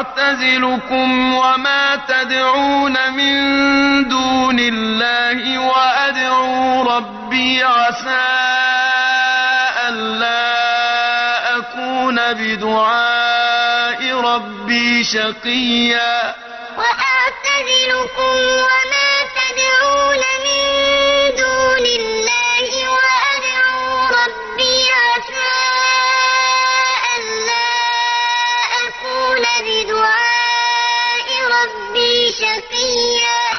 وأعتزلكم وما تدعون من دون الله وأدعو ربي عسى ألا أكون بدعاء ربي شقيا. وأعتزلكم شقيا